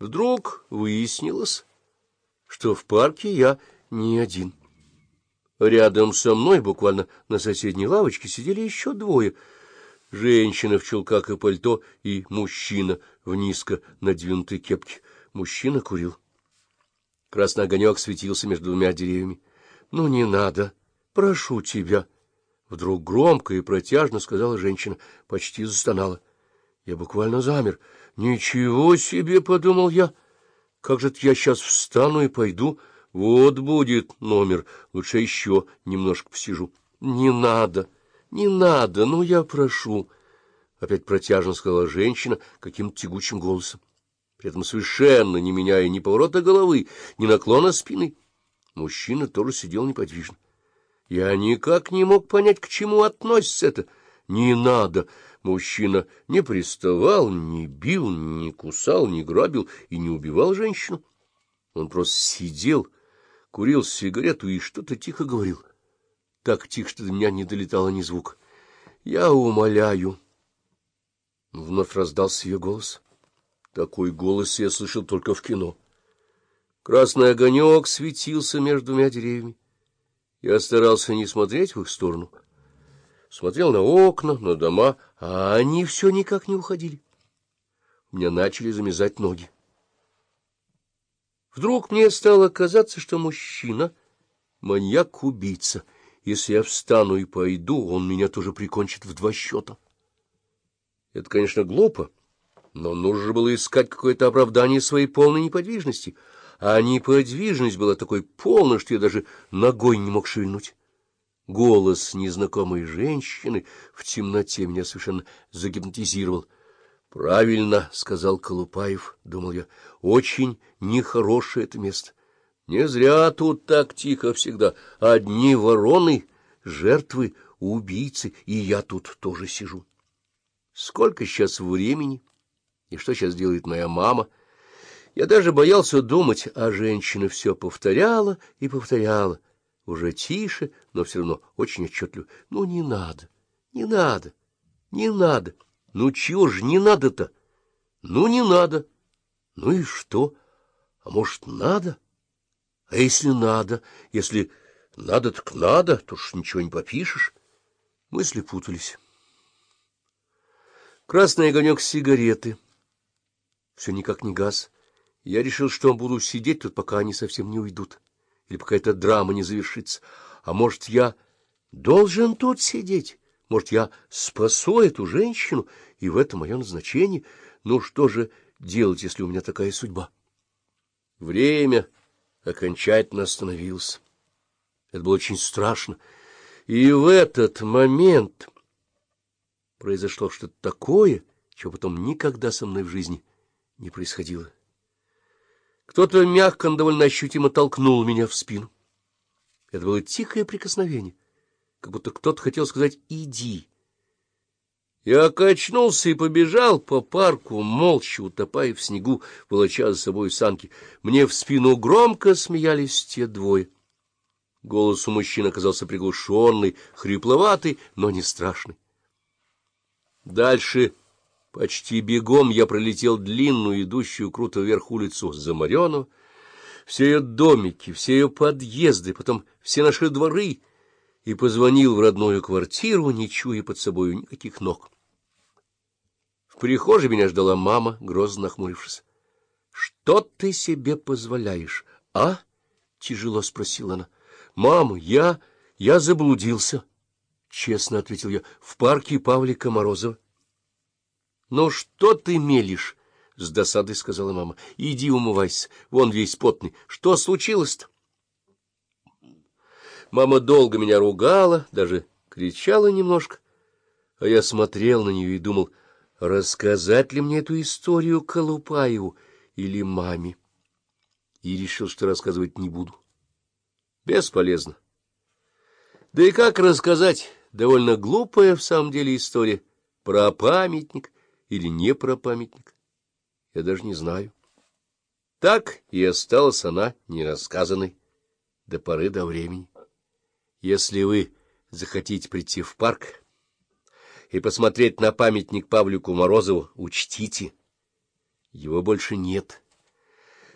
Вдруг выяснилось, что в парке я не один. Рядом со мной, буквально на соседней лавочке, сидели еще двое. Женщина в чулках и пальто и мужчина в низко надвинутой кепке. Мужчина курил. Красный огонек светился между двумя деревьями. — Ну, не надо, прошу тебя. Вдруг громко и протяжно сказала женщина, почти застонала. Я буквально замер. «Ничего себе!» — подумал я. «Как же я сейчас встану и пойду? Вот будет номер. Лучше еще немножко посижу». «Не надо, не надо, ну я прошу!» Опять протяжно сказала женщина каким-то тягучим голосом, при этом совершенно не меняя ни поворота головы, ни наклона спины. Мужчина тоже сидел неподвижно. Я никак не мог понять, к чему относится это. «Не надо!» Мужчина не приставал, не бил, не кусал, не грабил и не убивал женщину. Он просто сидел, курил сигарету и что-то тихо говорил. Так тихо, что до меня не долетало ни звук. Я умоляю. Вновь раздался ее голос. Такой голос я слышал только в кино. Красный огонек светился между двумя деревьями. Я старался не смотреть в их сторону — смотрел на окна, на дома, а они все никак не уходили. У меня начали замязать ноги. Вдруг мне стало казаться, что мужчина — маньяк-убийца. Если я встану и пойду, он меня тоже прикончит в два счета. Это, конечно, глупо, но нужно было искать какое-то оправдание своей полной неподвижности, а неподвижность была такой полной, что я даже ногой не мог шевельнуть. Голос незнакомой женщины в темноте меня совершенно загипнотизировал. — Правильно, — сказал Колупаев, — думал я, — очень нехорошее это место. Не зря тут так тихо всегда. Одни вороны, жертвы, убийцы, и я тут тоже сижу. Сколько сейчас времени, и что сейчас делает моя мама? Я даже боялся думать, а женщина все повторяла и повторяла уже тише, но все равно очень отчетливо. Ну, не надо, не надо, не надо. Ну, чего же не надо-то? Ну, не надо. Ну и что? А может, надо? А если надо? Если надо, так надо, то ж ничего не попишешь. Мысли путались. Красный огонек сигареты. Все никак не газ. Я решил, что буду сидеть тут, пока они совсем не уйдут или пока эта драма не завершится. А может, я должен тут сидеть? Может, я спасу эту женщину, и в этом мое назначение? Ну, что же делать, если у меня такая судьба? Время окончательно остановилось. Это было очень страшно. И в этот момент произошло что-то такое, чего потом никогда со мной в жизни не происходило. Кто-то мягко, но довольно ощутимо толкнул меня в спину. Это было тихое прикосновение, как будто кто-то хотел сказать «иди». Я качнулся и побежал по парку, молча утопая в снегу, волоча за собой санки. Мне в спину громко смеялись те двое. Голос у мужчины оказался приглушенный, хрипловатый, но не страшный. Дальше Почти бегом я пролетел длинную, идущую круто вверх улицу Замаренова, все ее домики, все ее подъезды, потом все наши дворы, и позвонил в родную квартиру, не чуя под собою никаких ног. В прихожей меня ждала мама, грозно нахмурившись. — Что ты себе позволяешь, а? — тяжело спросила она. — Мама, я... я заблудился, — честно ответил я, — в парке Павлика Морозова. — Ну что ты мелешь? — с досадой сказала мама. — Иди умывайся, вон весь потный. Что случилось-то? Мама долго меня ругала, даже кричала немножко, а я смотрел на нее и думал, рассказать ли мне эту историю Колупаеву или маме. И решил, что рассказывать не буду. Бесполезно. Да и как рассказать? Довольно глупая в самом деле история про памятник — или не про памятник. Я даже не знаю. Так и осталась она нерассказанной до поры до времени. Если вы захотите прийти в парк и посмотреть на памятник Павлику Морозову, учтите, его больше нет.